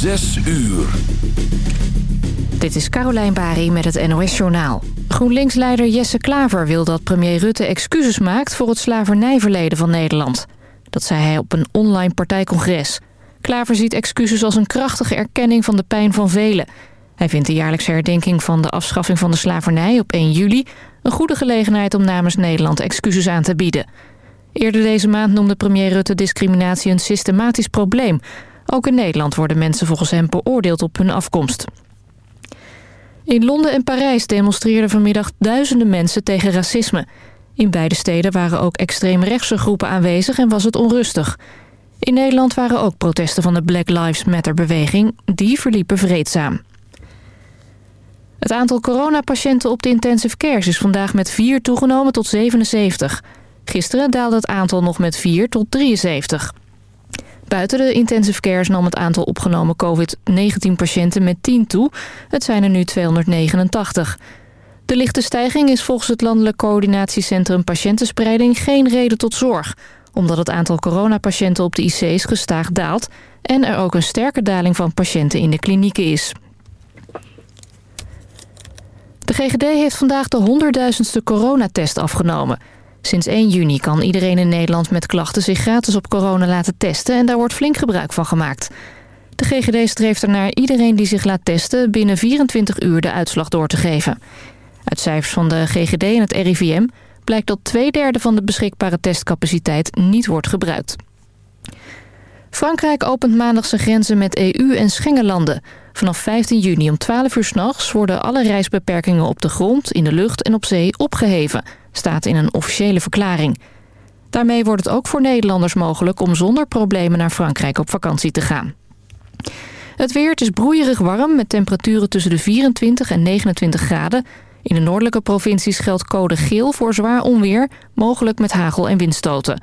Zes uur. Dit is Carolijn Bari met het NOS Journaal. GroenLinks-leider Jesse Klaver wil dat premier Rutte excuses maakt... voor het slavernijverleden van Nederland. Dat zei hij op een online partijcongres. Klaver ziet excuses als een krachtige erkenning van de pijn van velen. Hij vindt de jaarlijkse herdenking van de afschaffing van de slavernij op 1 juli... een goede gelegenheid om namens Nederland excuses aan te bieden. Eerder deze maand noemde premier Rutte discriminatie een systematisch probleem. Ook in Nederland worden mensen volgens hem beoordeeld op hun afkomst. In Londen en Parijs demonstreerden vanmiddag duizenden mensen tegen racisme. In beide steden waren ook extreemrechtse groepen aanwezig en was het onrustig. In Nederland waren ook protesten van de Black Lives Matter-beweging. Die verliepen vreedzaam. Het aantal coronapatiënten op de intensive cares is vandaag met 4 toegenomen tot 77. Gisteren daalde het aantal nog met 4 tot 73. Buiten de intensive cares nam het aantal opgenomen COVID-19 patiënten met 10 toe. Het zijn er nu 289. De lichte stijging is volgens het Landelijk Coördinatiecentrum Patiëntenspreiding geen reden tot zorg. Omdat het aantal coronapatiënten op de IC's gestaag daalt... en er ook een sterke daling van patiënten in de klinieken is. De GGD heeft vandaag de honderdduizendste coronatest afgenomen... Sinds 1 juni kan iedereen in Nederland met klachten zich gratis op corona laten testen... en daar wordt flink gebruik van gemaakt. De GGD streeft ernaar iedereen die zich laat testen... binnen 24 uur de uitslag door te geven. Uit cijfers van de GGD en het RIVM blijkt dat twee derde van de beschikbare testcapaciteit niet wordt gebruikt. Frankrijk opent maandag zijn grenzen met EU- en Schengenlanden. Vanaf 15 juni om 12 uur s'nachts worden alle reisbeperkingen op de grond, in de lucht en op zee opgeheven, staat in een officiële verklaring. Daarmee wordt het ook voor Nederlanders mogelijk om zonder problemen naar Frankrijk op vakantie te gaan. Het weer is broeierig warm met temperaturen tussen de 24 en 29 graden. In de noordelijke provincies geldt code geel voor zwaar onweer, mogelijk met hagel en windstoten.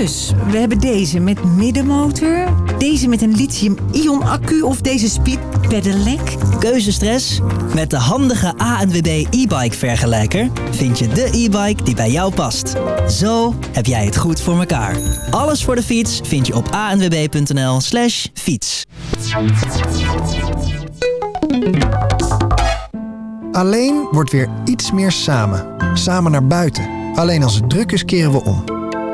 Dus, we hebben deze met middenmotor, deze met een lithium-ion accu of deze speed pedelec. Keuzestress? Met de handige ANWB e-bike vergelijker vind je de e-bike die bij jou past. Zo heb jij het goed voor elkaar. Alles voor de fiets vind je op anwb.nl slash fiets. Alleen wordt weer iets meer samen. Samen naar buiten. Alleen als het druk is keren we om.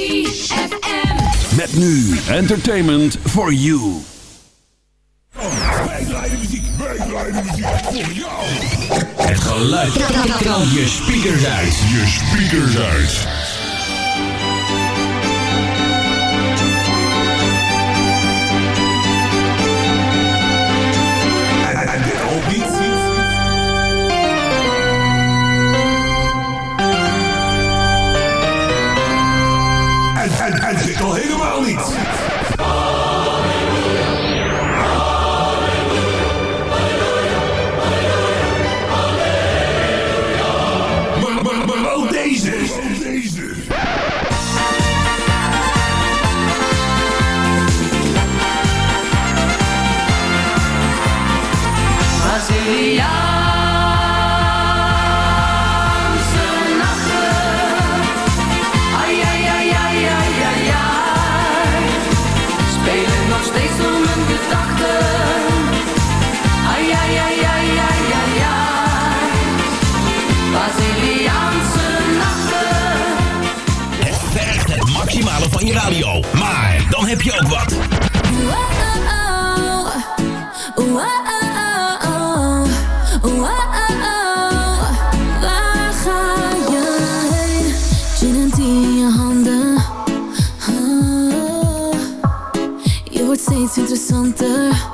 ZFM. Met nu entertainment for you. Wij draaien muziek, wij draaien muziek voor jou. Het geluid. Knal je speakers uit. Je speakers uit. Al helemaal niet. Dan heb je ook wat. Waar ga je in je handen. Ah, Je wordt steeds interessanter.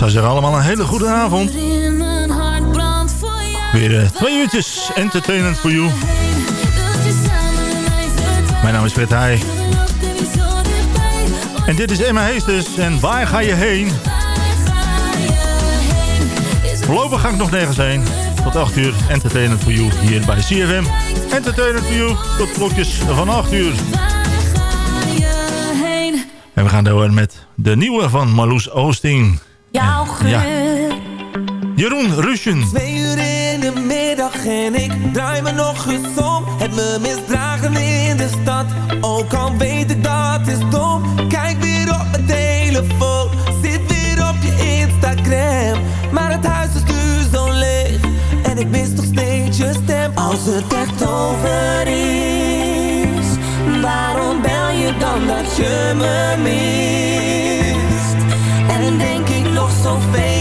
Zou zeggen allemaal een hele goede avond. Voor. Weer eh, twee uurtjes entertainment for you. Mijn naam is Fred Heij. En dit is Emma Heesters. En waar ga je heen? Voorlopig ga ik nog nergens heen. Tot 8 uur Entertainment for you hier bij CFM. Entertainment for you tot klokjes van 8 uur. En we gaan door met de nieuwe van Marloes Oosting. Jouw geur. Ja. Jeroen Rusjen. Twee uur in de middag en ik draai me nog eens om. Heb me misdragen in de stad. Ook al weet ik dat is dom. Kijk weer op mijn telefoon. Zit weer op je Instagram. Maar het huis is nu zo leeg. En ik mis nog steeds je stem. Als het echt over is. Waarom bel je dan dat je me mist? En denk ik nog zoveel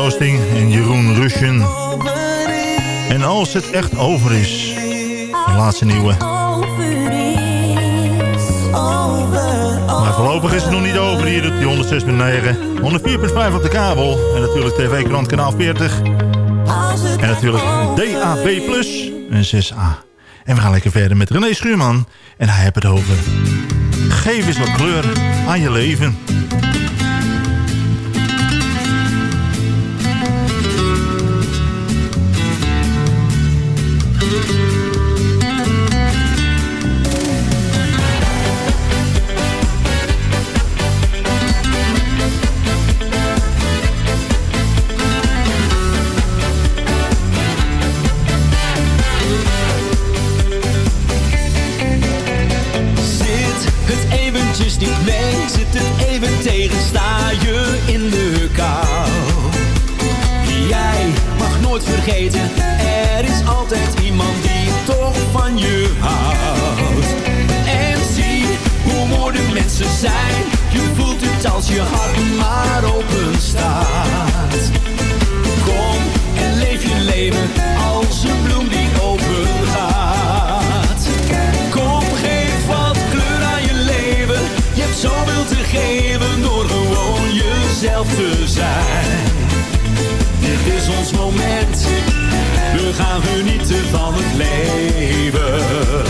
En Jeroen Ruschen. En als het echt over is, de laatste nieuwe. Maar voorlopig is het nog niet over hier op die 106.9. 104.5 op de kabel. En natuurlijk TV-krant kanaal 40. En natuurlijk DAB+. En 6A. En we gaan lekker verder met René Schuurman. En hij heeft het over... Geef eens wat kleur aan je leven. je hart maar open staat. Kom en leef je leven als een bloem die open gaat. Kom, geef wat kleur aan je leven. Je hebt zoveel te geven door gewoon jezelf te zijn. Dit is ons moment, we gaan genieten van het leven.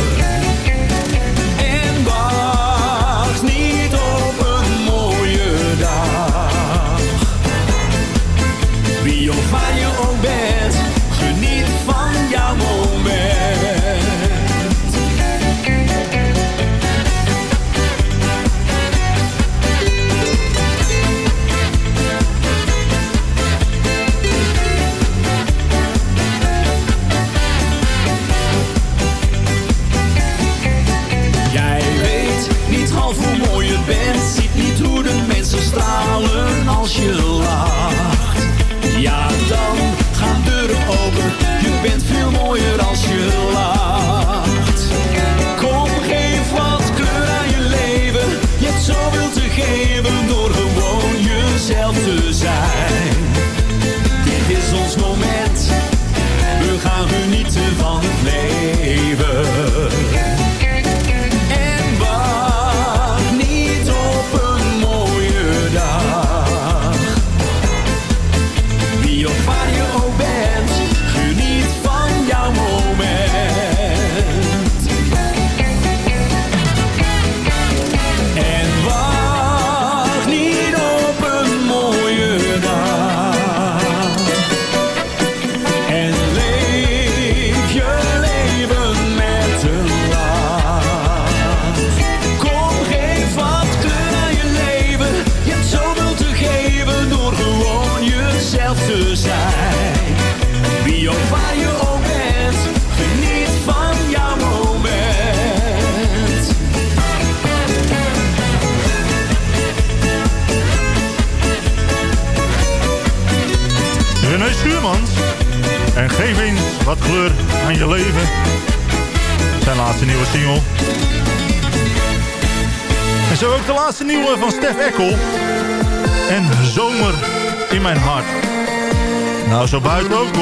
Nou, zo buiten ook.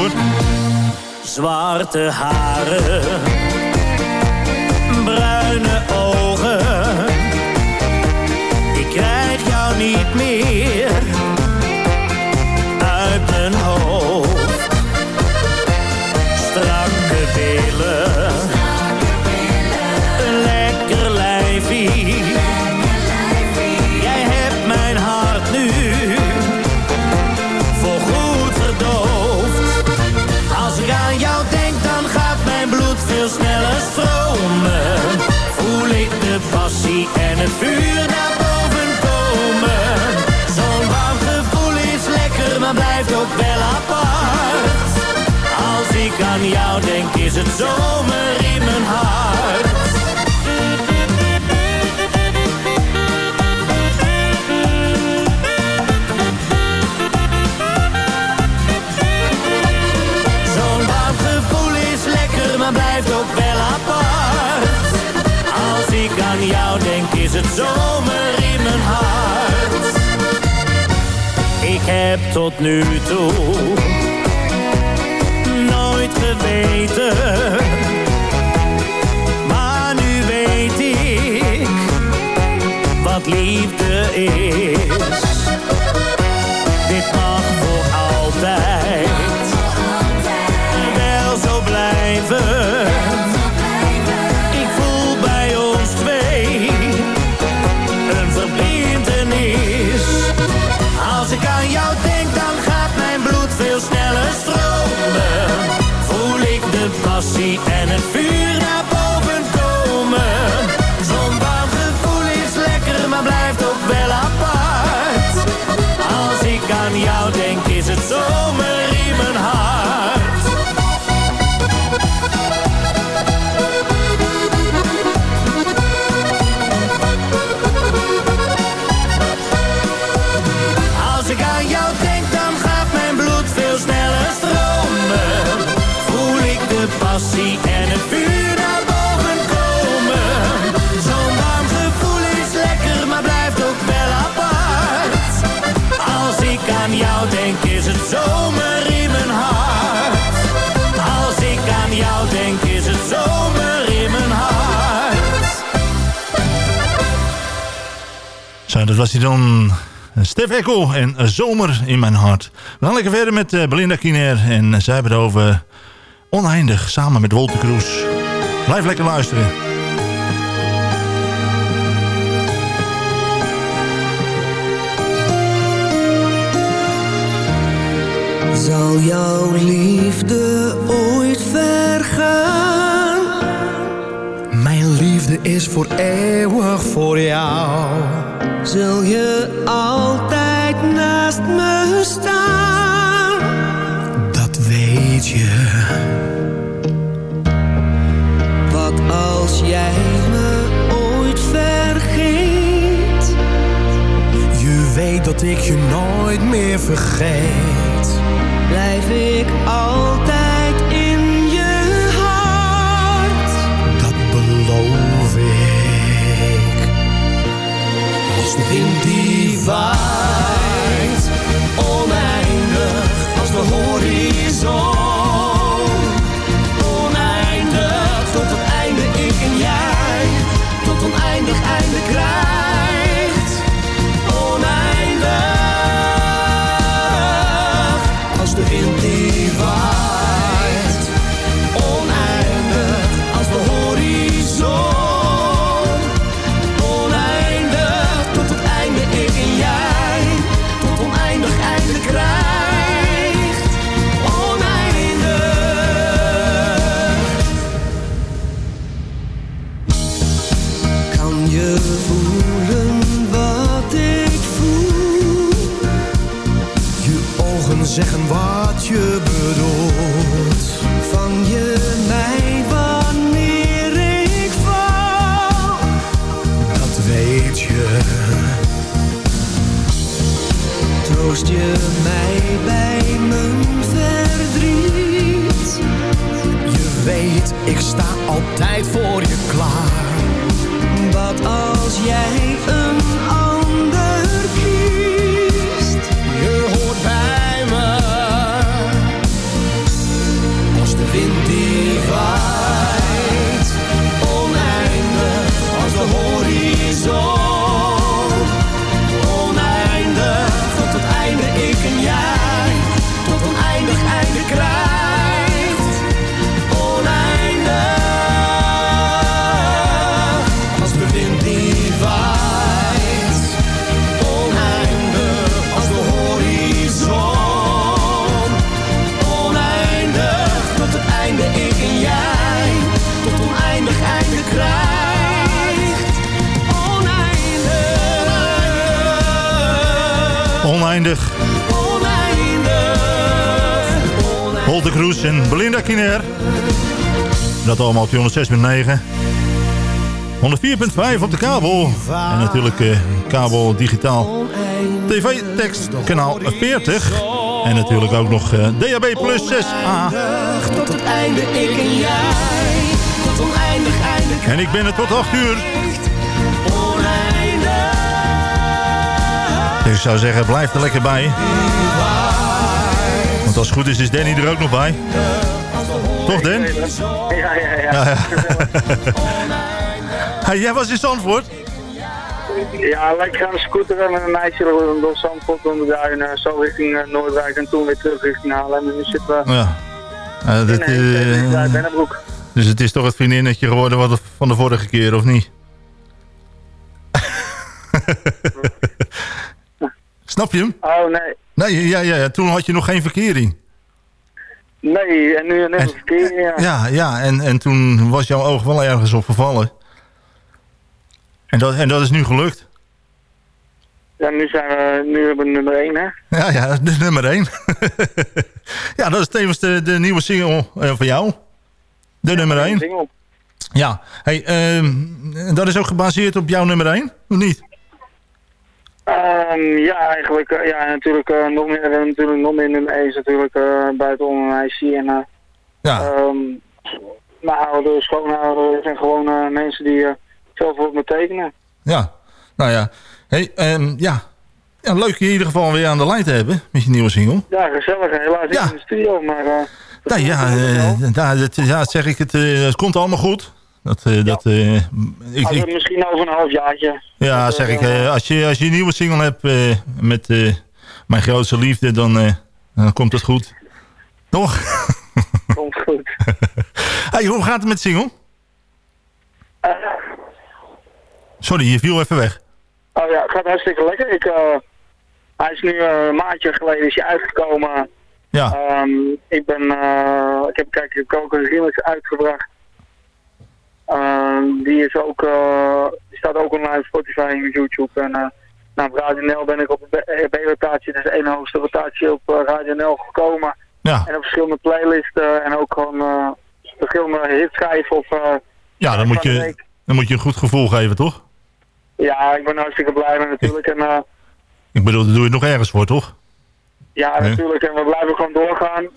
Zwarte haren, bruine ogen. Ik krijg jou niet meer uit mijn hoofd. Strakke billen. Vuur naar boven komen. Zo'n warm gevoel is lekker, maar blijft ook wel apart. Als ik aan jou denk, is het zomer in mijn hart. het zomer in mijn hart. Ik heb tot nu toe nooit geweten. Maar nu weet ik wat liefde is. Dit mag voor altijd. and if. was hij dan. Stef Echo en Zomer in mijn hart. We gaan lekker verder met eh, Belinda Kiner en eh, zij hebben het over Oneindig samen met Wolter Kroes. Blijf lekker luisteren. Zal jouw liefde ooit vergaan? Mijn liefde is voor eeuwig voor jou zul je altijd naast me staan. Dat weet je. Wat als jij me ooit vergeet? Je weet dat ik je nooit meer vergeet. Blijf ik altijd Vem Diva. oneindig. Oneindig. Holte Kroes en Belinda Kiner. Dat allemaal op 106.9. 104.5 op de kabel. En natuurlijk eh, kabel digitaal. TV tekst kanaal 40. En natuurlijk ook nog eh, DAB plus 6a. Tot het einde ik en jij. Tot oneindig einde. En ik ben het tot 8 uur. Dus ik zou zeggen, blijf er lekker bij. Want als het goed is, is Danny er ook nog bij. Toch, Dan? Ja, ja, ja. Ja. Hey, jij was in Zandvoort? Ja, lekker aan de scooter en een meisje door Zandvoort onder de duinen, zo richting eh, Noordwijk en toen weer terug richting Haarlem. En nu zitten we Ja. Eh, dit, in eh, uh, dus het is toch het vriendinnetje geworden wat van de vorige keer, of niet? Snap je hem? Oh, nee. Nee, ja, ja, ja, toen had je nog geen verkering. Nee, en nu een verkeer, ja. Ja, ja en, en toen was jouw oog wel ergens op vervallen. En dat, en dat is nu gelukt. Ja, nu zijn we, nu hebben we nummer 1, hè? Ja, ja, is nummer 1. ja, dat is tevens de, de nieuwe single eh, van jou. De nummer 1. Single. Ja, hey, ehm, dat is ook gebaseerd op jouw nummer 1, of niet? Ehm, ja, eigenlijk, eh, ja, natuurlijk eh, nog meer, hebben natuurlijk nog meer nummer 1 is natuurlijk uh, buitenom een meisje en eh ja. ehm, mijn ouders, schoonouders en gewoon eh, mensen die uh, veel voor me tekenen. Ja, nou ja. Hey, ehm, ja. ja. Leuk je in ieder geval weer aan de lijn te hebben met je nieuwe single. Ja, gezellig. Helaas niet in de studio, maar... Uh, nou ja, uh, nou, dat, ja, zeg ik het, uh, het komt allemaal goed. Dat, dat, uh, ik, misschien over een halfjaartje. Ja, dat, zeg ik. Als, je, als je een nieuwe single hebt met Mijn Grootste Liefde, dan, dan komt het goed. Toch? Komt goed. hey, hoe gaat het met single? Sorry, je viel even weg. Oh ja, het gaat hartstikke lekker. Ik, hij is nu een maandje geleden is hij uitgekomen. Ja. Um, ik ben, ik heb kijk, ik heb ook een remix uitgebracht. Uh, die, is ook, uh, die staat ook online op Spotify en YouTube. En uh, nou, op Radio NL ben ik op de B-rotatie, dus één hoogste rotatie op Radio NL gekomen. Ja. En op verschillende playlisten en ook gewoon verschillende hits schrijven. Of, ja, dan moet, je, dan moet je een goed gevoel geven, toch? Ja, ik ben hartstikke blij mee natuurlijk. En, ik bedoel, daar doe je het nog ergens voor, toch? Ja, nee. natuurlijk. En we blijven gewoon doorgaan.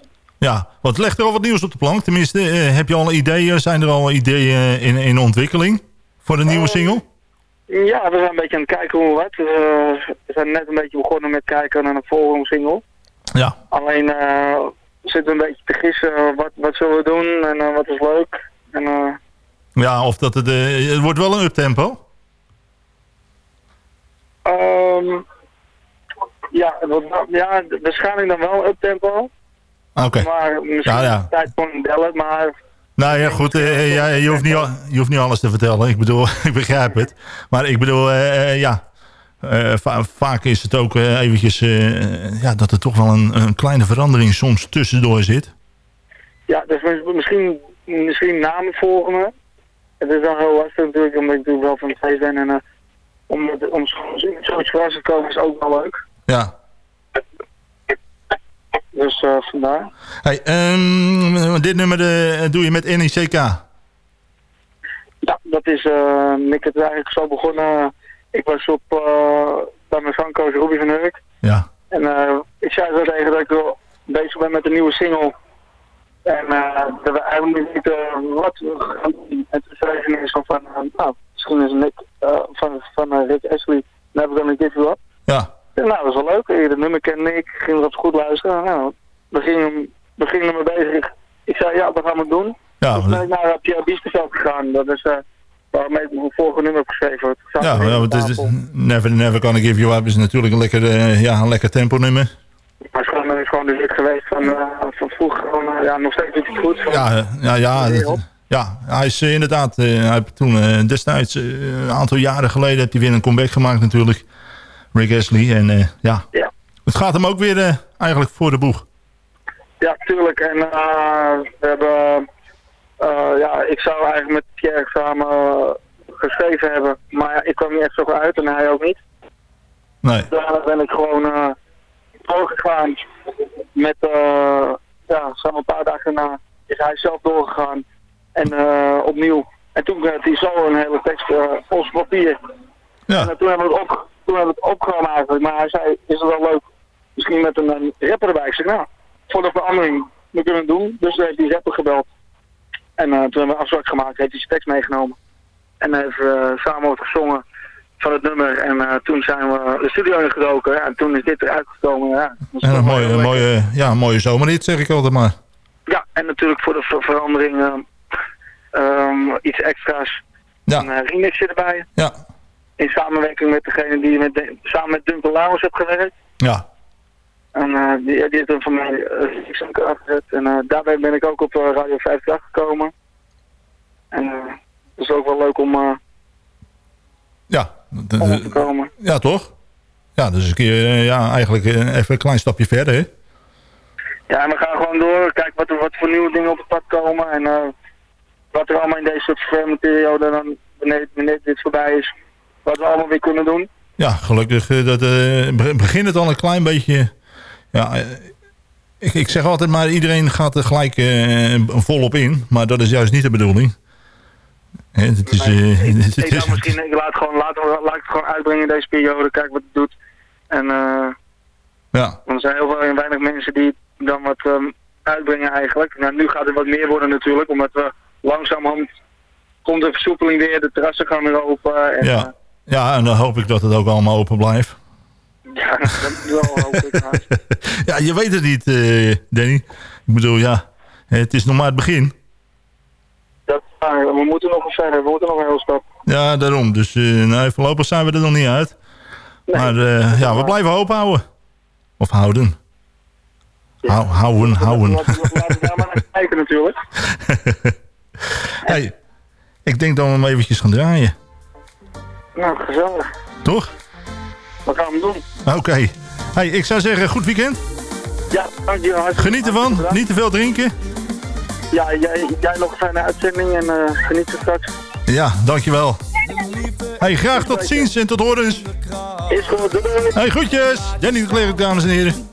Ja, want legt er al wat nieuws op de plank. Tenminste, uh, heb je al ideeën? Zijn er al ideeën in, in ontwikkeling voor de nieuwe single? Ja, we zijn een beetje aan het kijken hoe we wat. We zijn net een beetje begonnen met kijken naar een volgende single. Ja. Alleen we zitten een beetje te gissen wat, wat zullen we doen en wat is leuk. En, ja, of dat het, het wordt wel een uptempo? Um, ja, ja, waarschijnlijk dan wel een uptempo. Oké. Okay. Maar misschien ja, ja. tijd voor een bellen, maar... Nou ja, goed, uh, ja, je, hoeft niet, je hoeft niet alles te vertellen. Ik bedoel, ik begrijp het. Maar ik bedoel, uh, ja, uh, va vaak is het ook eventjes ja, dat er toch wel een, een, kleine verandering soms tussendoor zit. Ja, dus misschien, misschien namen volgen me. Het is dan heel lastig natuurlijk, omdat ik natuurlijk wel van het feest ben. En om, om zoiets verrast te komen is ook wel leuk. Ja. Dus uh, vandaar. Hey, um, dit nummer uh, doe je met NICK? Ja, dat is, uh, ik heb eigenlijk zo begonnen. Ik was op, bij mijn zangcoach Ruby van Hurk. Ja. En ik zei zo tegen dat ik bezig ben met een nieuwe single. En dat we eigenlijk niet weten wat we gaan doen. En toen zei ze ineens van, nou, misschien is Nick van, van Rick Ashley, Never Gonna Give You Up. Ja. Ja, nou, dat is wel leuk. Dat nummer kende ik. Ik ging erop goed luisteren. Nou, we gingen, we gingen bezig. Ik, zei, ja, dat gaan we doen. Ja, Toen ben ik naar Pierre Biesbeveld gegaan. Dat is uh, waarmee ik mijn vorige nummer heb geschreven. Ja, ja het is, Never Never Gonna Give You Up is natuurlijk een lekker, uh, ja, een lekker tempo nummer. Maar het is gewoon, de hit geweest van, uh, van vroeger. Gewoon, ja, nog steeds doet het goed. Van, ja, ja, ja, dat, ja, hij is inderdaad, hij heeft toen destijds, een aantal jaren geleden, heeft hij weer een comeback gemaakt natuurlijk. Rick. En uh, ja. ja, het gaat hem ook weer uh, eigenlijk voor de boeg. Ja, tuurlijk. En uh, we hebben, ja, ik zou eigenlijk met Pierre samen geschreven hebben. Maar ja, ik kwam niet echt zo uit en hij ook niet. Nee. Daarna ben ik gewoon doorgegaan met, ja, samen een paar dagen na is hij zelf doorgegaan. En eh, opnieuw. En toen werd hij zo een hele tekst uh, op papier. Ja. En eh, toen hebben we het, op, toen hebben we het opgenomen eigenlijk. Maar hij zei, is het wel leuk, misschien met een, een rapper erbij. Ik zeg, nou, voor de verandering, we kunnen het doen. Dus toen heeft die rapper gebeld. En eh, toen hebben we een afspraak gemaakt, heeft hij zijn tekst meegenomen. En heeft uh, samen wat gezongen van het nummer. En eh, toen zijn we de studio ingedoken. En toen is dit eruit gekomen. Ja, En een mooie, een mooie, ja, een mooie zeg ik altijd maar. Ja, en natuurlijk voor de ver- verandering eh, ehm, iets extra's. Ja. Een remixje erbij. Ja. In samenwerking met degene die met de- samen met Duncan Lauwers heeft gewerkt. Ja. En eh, die, die heeft dan van mij uh, remix aan elkaar gezet. En eh, daarbij ben ik ook op eh, Radio 50 gekomen. En eh, het is ook wel leuk om, eh, Ja. De- om te komen. ja, toch? Ja, dus een keer, eh, ja, eigenlijk eh, even een klein stapje verder, hè? Ja, en we gaan gewoon door. Kijken wat, er, wat voor nieuwe dingen op het pad komen. En eh, wat er allemaal in deze soort periode dan, wanneer, wanneer dit voorbij is, wat we allemaal weer kunnen doen. Ja, gelukkig eh, dat, be- begint het al een klein beetje... Ja, eh, ik, ik zeg altijd maar, iedereen gaat er gelijk eh, volop in. Maar dat is juist niet de bedoeling. Het is, het ik is, zou misschien, ik laat, gewoon, laat, laat ik het gewoon uitbrengen in deze periode, kijk wat het doet. En ja, er zijn heel veel, weinig mensen die dan wat ehm, uitbrengen eigenlijk. Nou, nu gaat het wat meer worden natuurlijk, omdat we langzamerhand komt de versoepeling weer, de terrassen gaan weer open. En, ja. Ja, en dan hoop ik dat het ook allemaal open blijft. Ja, dat wel hoop ik. Ja, je weet het niet, eh, Danny. Ik bedoel, ja, het is nog maar het begin. Dat, we moeten nog wel verder, we moeten nog een heel stap. Ja, daarom. Dus eh nou, voorlopig zijn we er nog niet uit. maar eh, ja, we blijven hoop houden. Of houden. Hou, houden, houden. Laten we laten we daar maar naar kijken natuurlijk. hey, ik denk dat we hem eventjes gaan draaien. Nou, gezellig. Toch? Wat gaan we doen? Oké. Hey, ik zou zeggen, goed weekend. Ja, dankjewel. Geniet ervan. Niet te veel drinken. Ja, jij, jij nog een fijne uitzending en eh, geniet er straks. Ja, dankjewel. Hey, graag tot ziens en tot horens. Is goed, doei. Hey, groetjes. Danny de Klerk, dames en heren.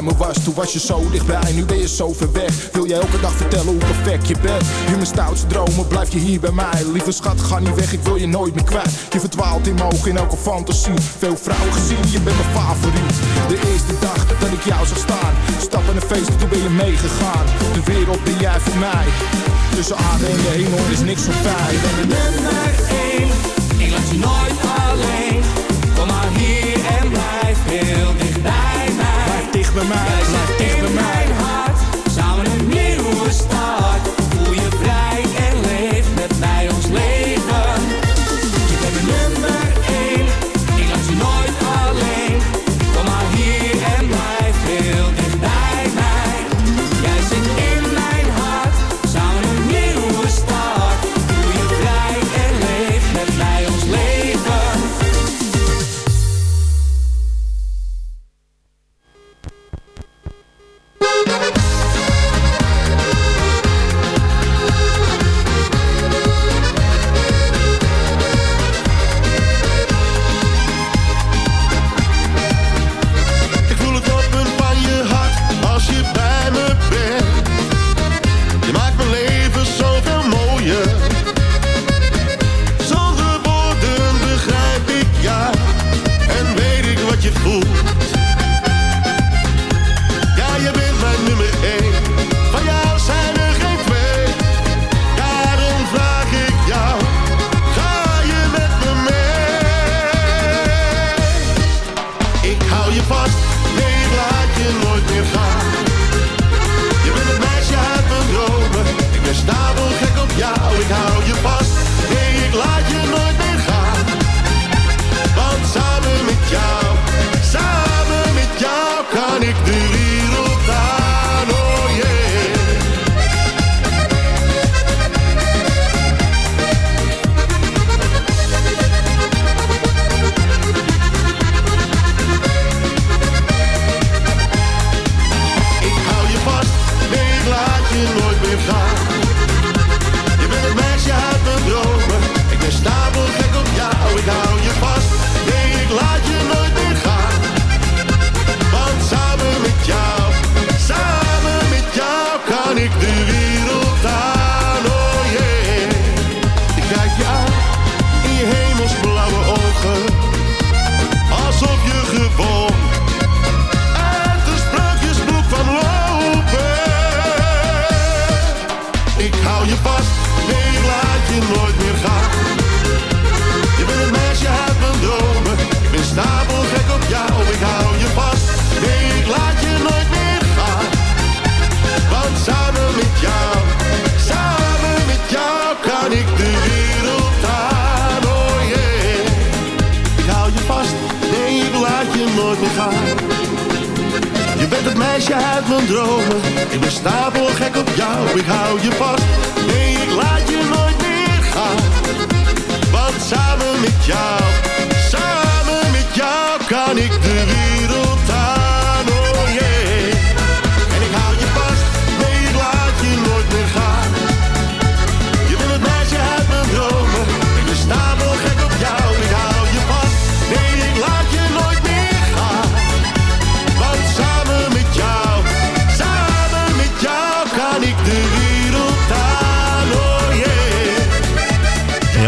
Toen was je zo dichtbij, nu ben je zo ver weg. Wil jij elke dag vertellen hoe perfect je bent? In mijn stoutste dromen blijf je hier bij mij. Lieve schat, ga niet weg, ik wil je nooit meer kwijt. Je verdwaalt in mijn ogen in elke fantasie. Veel vrouwen gezien, je bent mijn favoriet. De eerste dag dat ik jou zag staan. Stap in een feest, toen ben je meegegaan. De wereld ben jij voor mij. Tussen aarde en de hemel is niks zo fijn. Ik ben de nummer. Ik laat je nooit alleen. Kom maar hier en blijf heel dicht bij mij. Blijf dicht bij mij, blijf dicht mij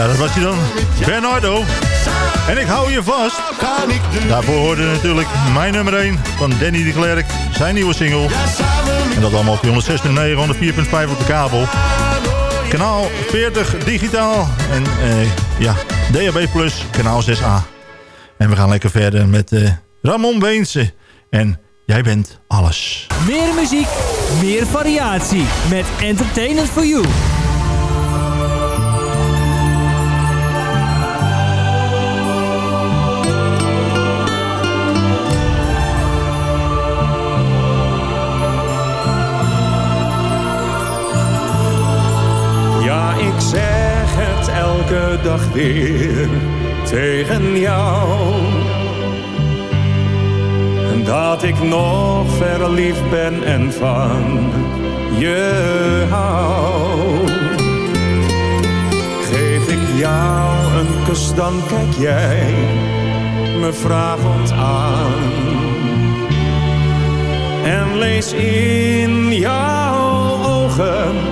Ja, dat was hij dan. Bernardo. En ik hou je vast. Daarvoor hoorde natuurlijk mijn nummer 1 van Danny de Klerk. Zijn nieuwe single. En dat allemaal op 106.9, 104.5 op de kabel. Kanaal 40 digitaal. En eh, ja, DHB Plus, kanaal 6A. En we gaan lekker verder met eh, Ramon Weense. En jij bent alles. Meer muziek, meer variatie. Met Entertainment for You. Elke dag weer tegen jou. Dat ik nog verliefd ben en van je hou. Geef ik jou een kus, dan kijk jij me vragend aan. En lees in jouw ogen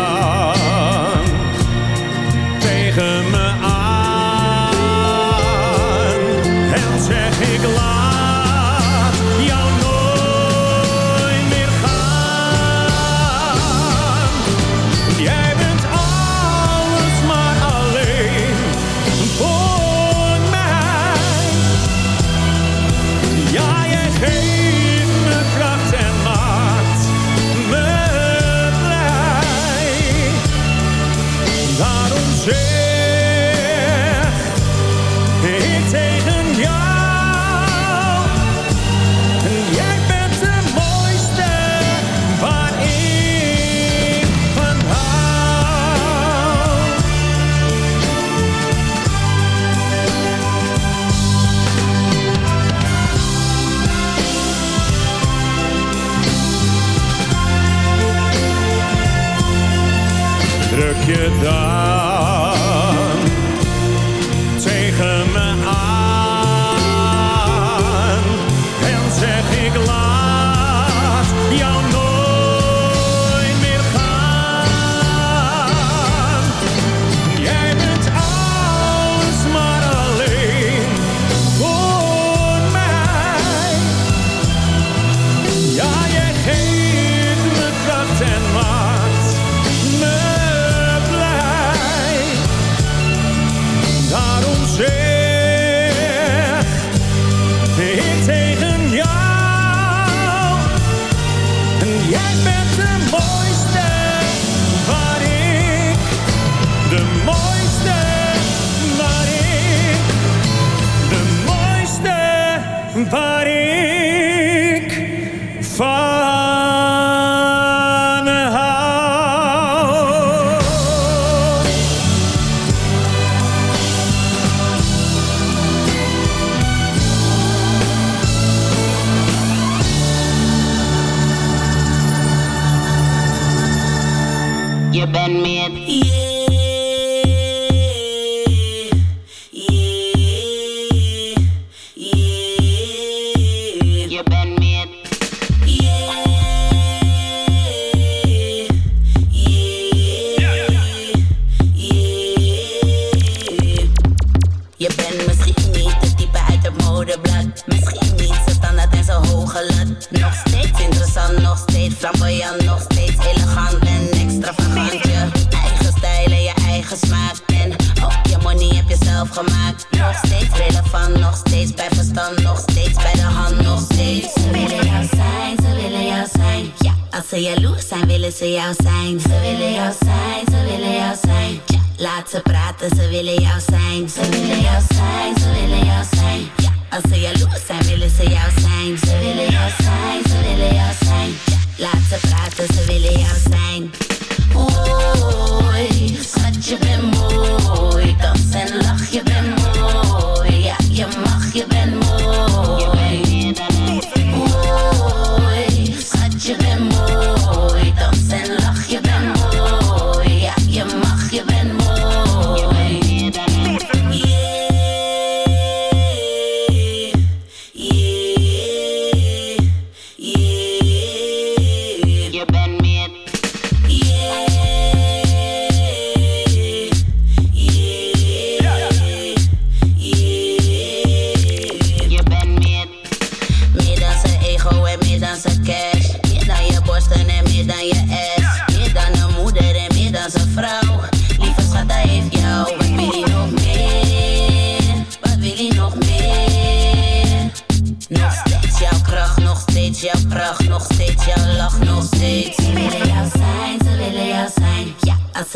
Je bent meer.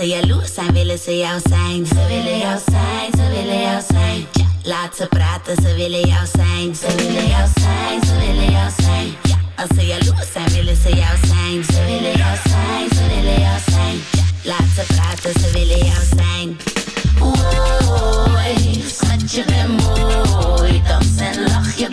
jaloers zijn, willen ze jou zijn. Ze willen jou zijn, ze willen jou zijn. Ja, laat ze praten, ze willen jou zijn. Ze willen jou zijn, ze willen jou zijn. Ja, als ze jaloers zijn, willen ze jou zijn. Ze willen jou jou zijn. Je mooi, dans en lach je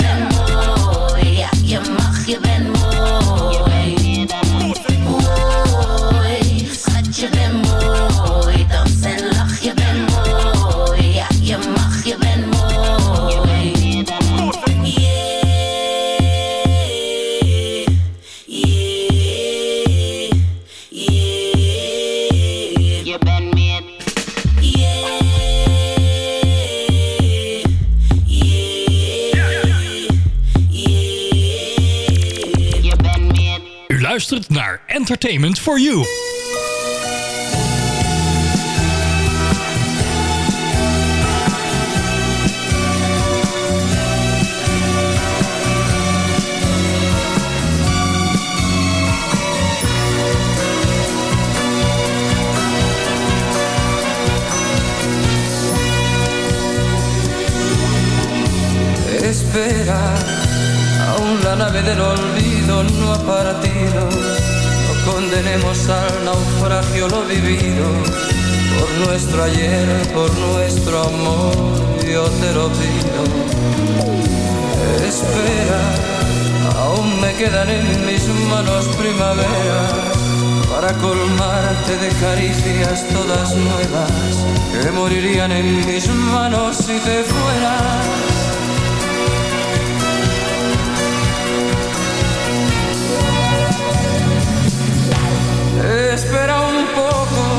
entertainment for you. espera, aún la nave del olvido no ha partido. condenemos al naufragio lo vivido por nuestro ayer, por nuestro amor, yo te lo pido. Espera, aún me quedan en mis manos primavera para colmarte de caricias todas nuevas que morirían en mis manos si te fueras. Espera un poco.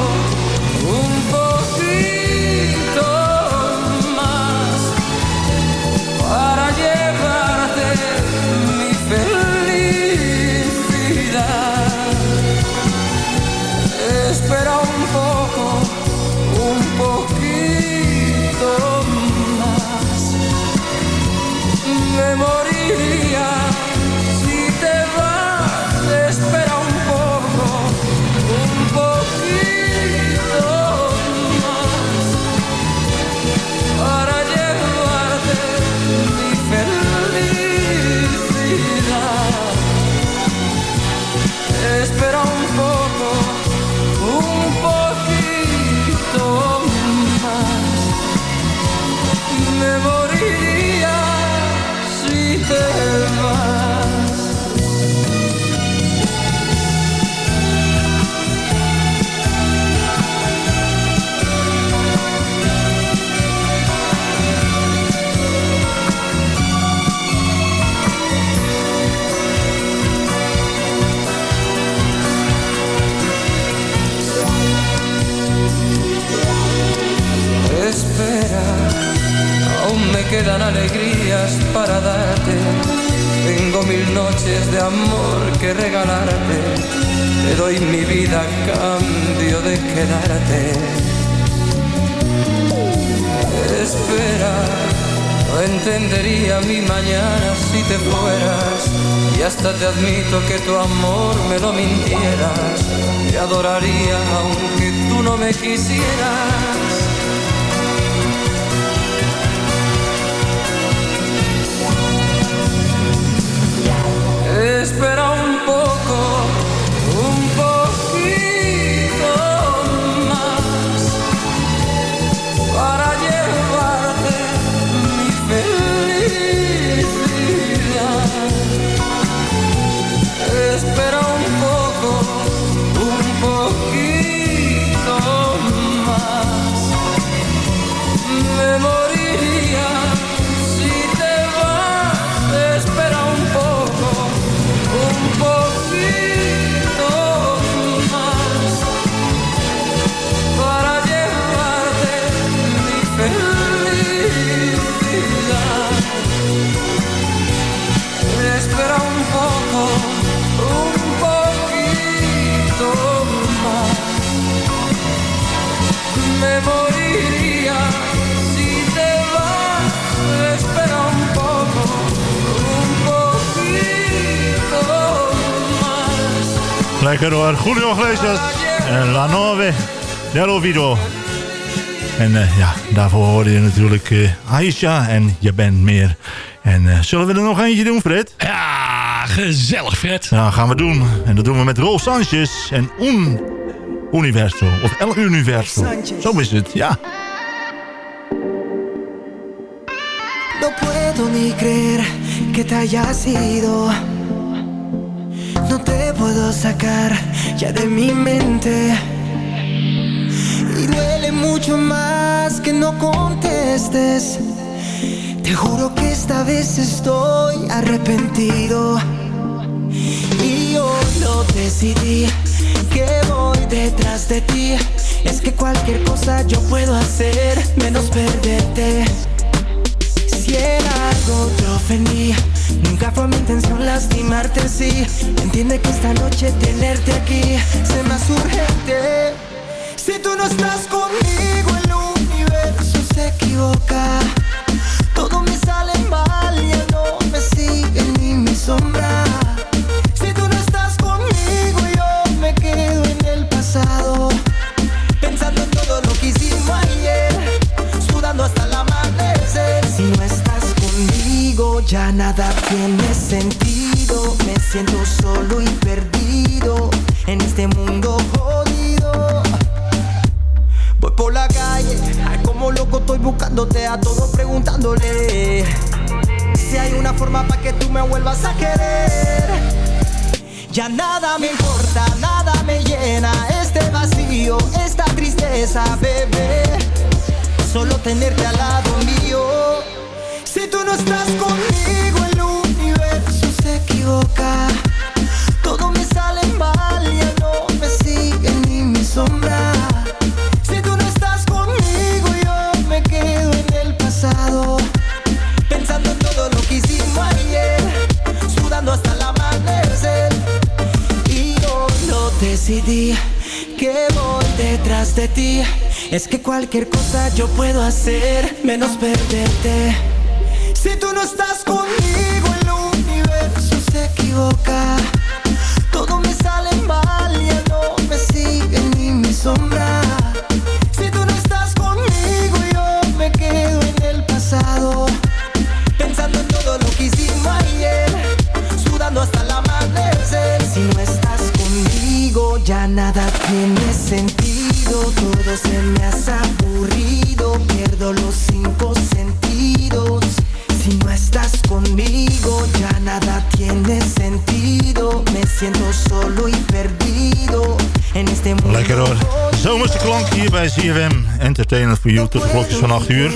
quedan alegrías para darte. Tengo mil noches de amor que regalarte. Te doy mi vida a cambio de quedarte. Espera, no entendería mi mañana si te fueras. Y hasta te admito que tu amor me lo mintieras. Te adoraría aunque tú no me quisieras Espera un poco, Lekker hoor. Julio Iglesias en La Nove del Ovido. En eh, ja, daarvoor hoorde je natuurlijk eh, Aisha en Je bent meer. En eh, zullen we er nog eentje doen, Fred? Ja, gezellig, Fred. Ja, gaan we doen. En dat doen we met Rolf Sanchez en Un Universo. Of El Universo. Zo is het, ja. No puedo ni creer que te hayas ido. Puedo sacar ya de mi mente. Y duele mucho más que no contestes. Te juro que esta vez estoy arrepentido. Y yo lo decidí que voy detrás de ti. Es que cualquier cosa yo puedo hacer menos perderte. Si era algo te ofendí Nunca fue mi intención lastimarte sí. Entiende que esta noche tenerte aquí Se me urgente. Si tú no estás conmigo el universo se equivoca ya nada tiene sentido. Me siento solo y perdido En este mundo jodido. Voy por la calle, como loco estoy buscándote a todos preguntándole Si hay una forma para que tú me vuelvas a querer. Ya nada me importa, nada me llena Este vacío, esta tristeza, bebé. Solo tenerte al lado mío tú no estás conmigo el universo se equivoca Todo me sale mal, ya no me sigue ni mi sombra Si tú no estás conmigo yo me quedo en el pasado Pensando en todo lo que hicimos ayer Sudando hasta el amanecer y yo lo decidí que voy detrás de ti. Es que cualquier cosa yo puedo hacer menos perderte. Si tú no estás conmigo, el universo se equivoca. Todo me sale mal, ya no me sigue ni mi sombra. Si tú no estás conmigo, yo me quedo en el pasado. Pensando en todo lo que hicimos ayer Sudando hasta el amanecer Si no estás conmigo ya nada tiene sentido Todo se me hace aburrido Pierdo los cinco Lekker hoor. Zomerse klank hier bij CFM. Entertainment for you tot de klokjes van 8 uur.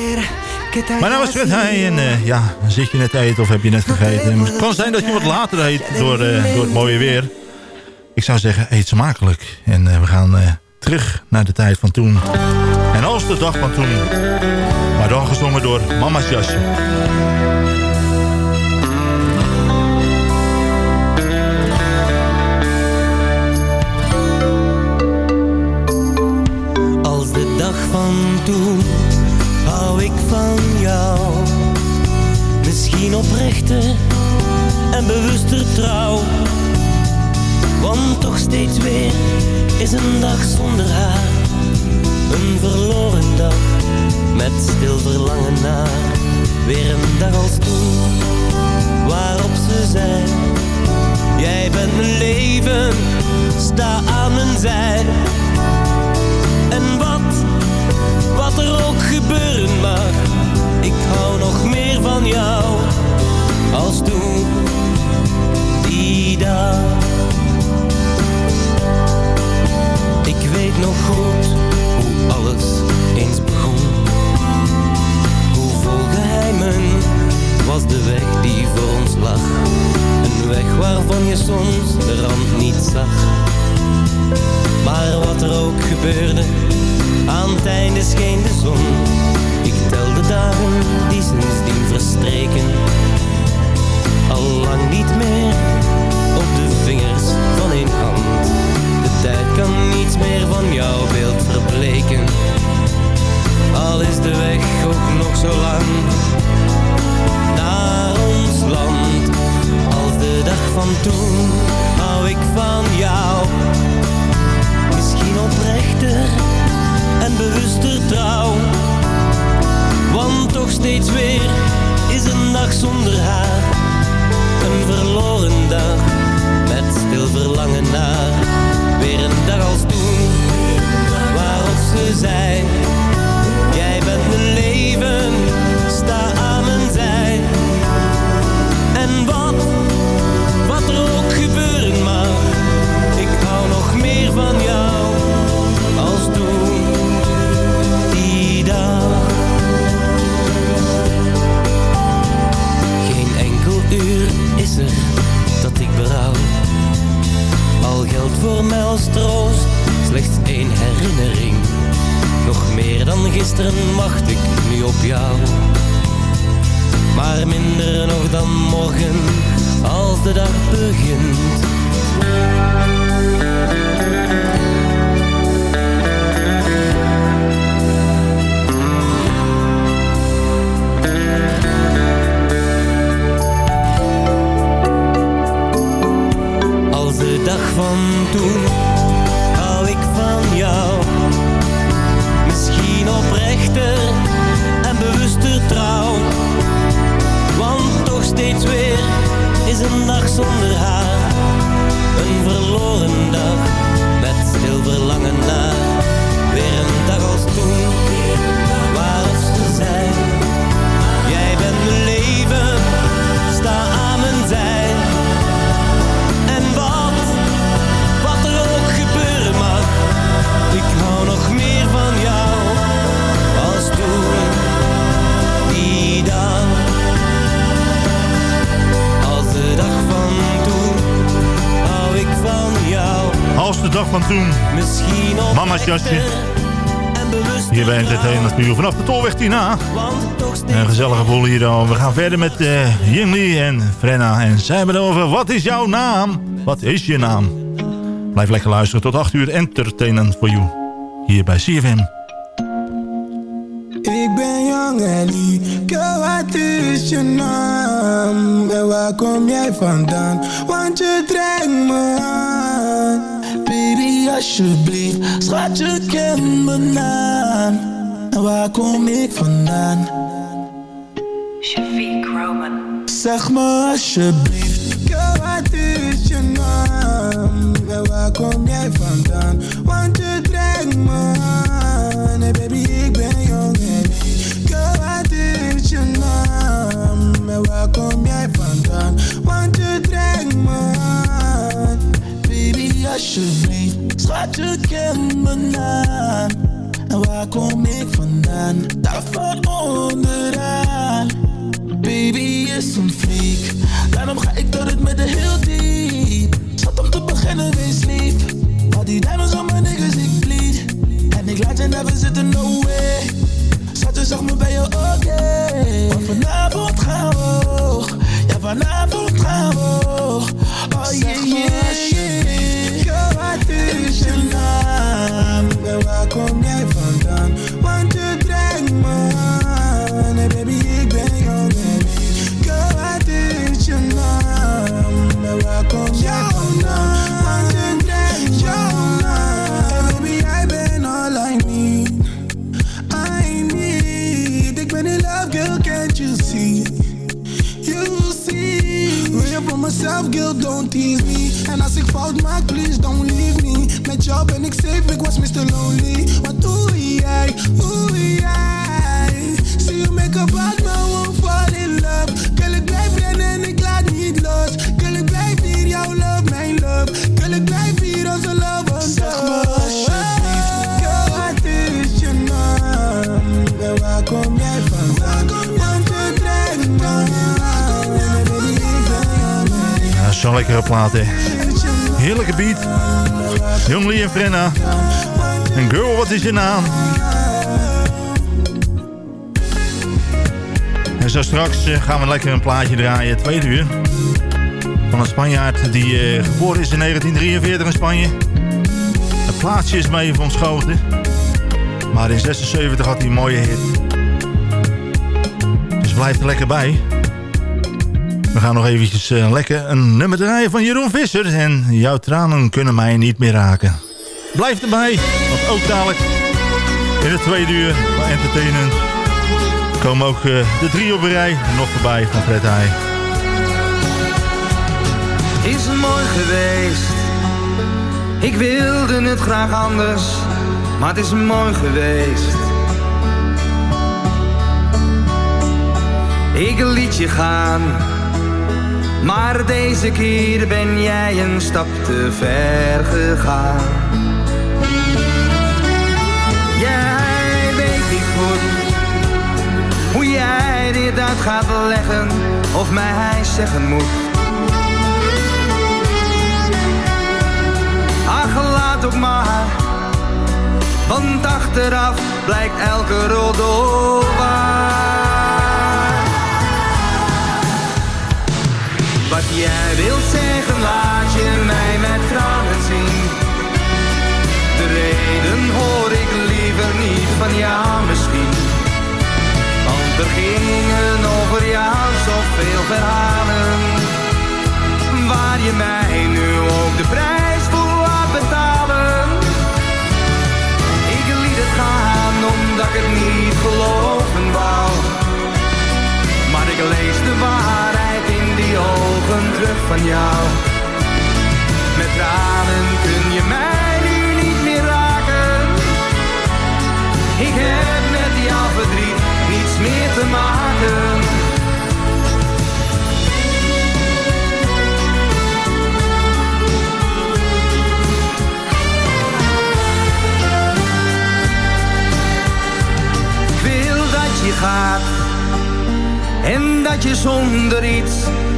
Mijn naam is Fred Heij en eh, ja, zit je net te eten of heb je net gegeten? Het kan zijn dat je wat later eet door, eh, door het mooie weer. Ik zou zeggen, eet smakelijk. En eh, we gaan terug naar de tijd van toen. En als de dag van toen. Maar dan gezongen door Mama's Jasje. Dag van toen hou ik van oprechter en bewuster trouw. Want toch steeds weer is een dag zonder haar. Een verloren dag met stil verlangen naar. Weer een dag als toen, waarop ze zei. Jij bent mijn leven, sta aan mijn zij. En wat, wat er ook gebeuren mag. Ik hou nog meer van jou als toen die dag. Jasje. Hier bij Entertainment voor vanaf de Tolweg Tina. Een gezellige boel hier. al. We gaan verder met uh, en Frenna. En zij hebben over, wat is jouw naam? Wat is je naam? Blijf lekker luisteren tot 8 uur Entertainment voor you. Hier bij CFM. Ik ben jong en lief, wat is je naam? En waar kom jij vandaan? Want je trekt me aan. Baby, alsjeblieft, schat je ken mijn naam. En waar kom ik vandaan? Shafiq Roman. Zeg me alsjeblieft, wat is je naam? En waar kom jij vandaan? Want je trekt me aan. Hey baby, ik ben jong en. Girl, wat is je naam? En waar kom jij vandaan? Want je trekt me aan. Alsjeblieft, schat je kent mijn naam. En waar kom ik vandaan? Daar van onderaan. Baby is een freak, daarom ga ik door het met de heel diep. Zat om te beginnen, wees lief. Al die diamonds op mijn niggas, ik bleed. En ik laat je never zitten, no way. Zat je zeg me bij je oké. Want vanavond gaan we hoog. Ja, vanavond gaan we hoog. Oh yeah, yeah. Girl, wat is je naam? Lekkere plaat, hè. Heerlijke beat. Jong Lee en Frenna. En girl, wat is je naam? En zo straks eh, gaan we lekker een plaatje draaien, tweede uur. Van een Spanjaard die eh, geboren is in 1943 in Spanje. Het plaatsje is me even ontschoten. Maar in 76 had hij een mooie hit. Dus blijf er lekker bij. We gaan nog eventjes eh, lekker een nummer draaien van Jeroen Visser. En jouw tranen kunnen mij niet meer raken. Blijf erbij, want ook dadelijk in het tweede uur van Entertainment... komen ook eh, de drie op een rij nog voorbij van Fred Heij. is mooi geweest. Ik wilde het graag anders, maar het is mooi geweest. Ik liet je gaan, maar deze keer ben jij een stap te ver gegaan. Jij weet niet goed hoe jij dit uit gaat leggen of mij zeggen moet. Ach, laat ook maar. Want achteraf blijkt elke roddel waar. Wat jij wilt zeggen, laat je mij met tranen zien. De reden hoor ik liever niet van jou misschien. Want er gingen over jou zoveel verhalen. Waar je mij nu ook de prijs voor laat betalen. Ik liet het gaan omdat ik het niet geloven wou. Maar ik lees de waarheid ogen terug van jou. Met tranen kun je mij nu niet meer raken. Ik heb met jouw verdriet niets meer te maken. Ik wil dat je gaat en dat je zonder iets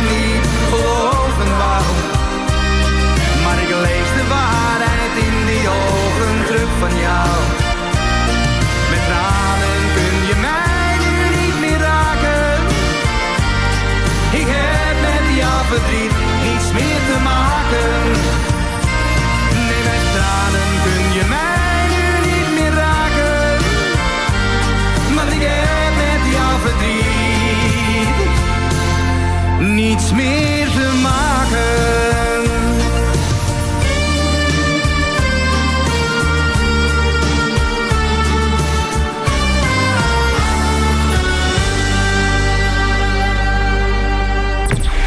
omdat niets meer te maken.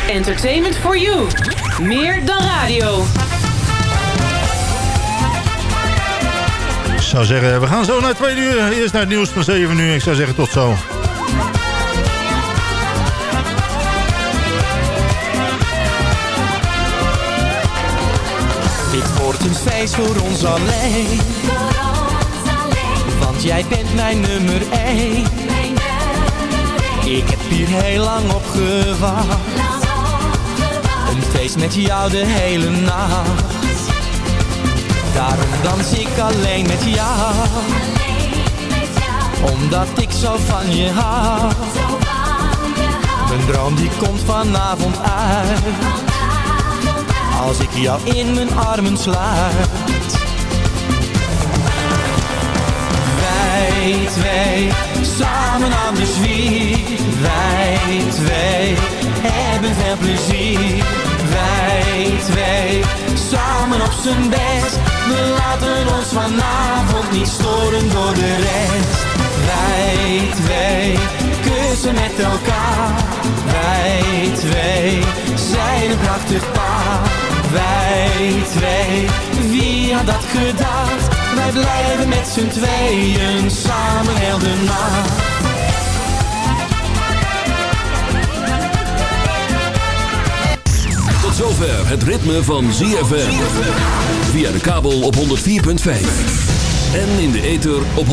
Entertainment for you. Meer dan radio. Ik zou zeggen, we gaan zo naar tweede uur. Eerst naar het nieuws van 7 uur. Ik zou zeggen, tot zo. Wordt een feest voor ons alleen. Want jij bent mijn nummer één. Ik heb hier heel lang op gewacht. Een feest met jou de hele nacht. Daarom dans ik alleen met jou. Omdat ik zo van je hou. Mijn droom die komt vanavond uit. Als ik jou in mijn armen sluit. Wij twee, samen aan de zwier. Wij twee, hebben veel plezier. Wij twee, samen op z'n best. We laten ons vanavond niet storen door de rest. Wij twee, kussen met elkaar. Wij twee, zijn een prachtig paar. Wij twee, wie had dat gedacht? Wij blijven met z'n tweeën samen heel de nacht. Tot zover het ritme van ZFM. Via de kabel op 104.5. En in de ether op 106.9.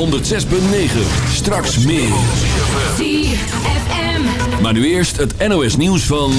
Straks meer. ZFM. Maar nu eerst het NOS nieuws van...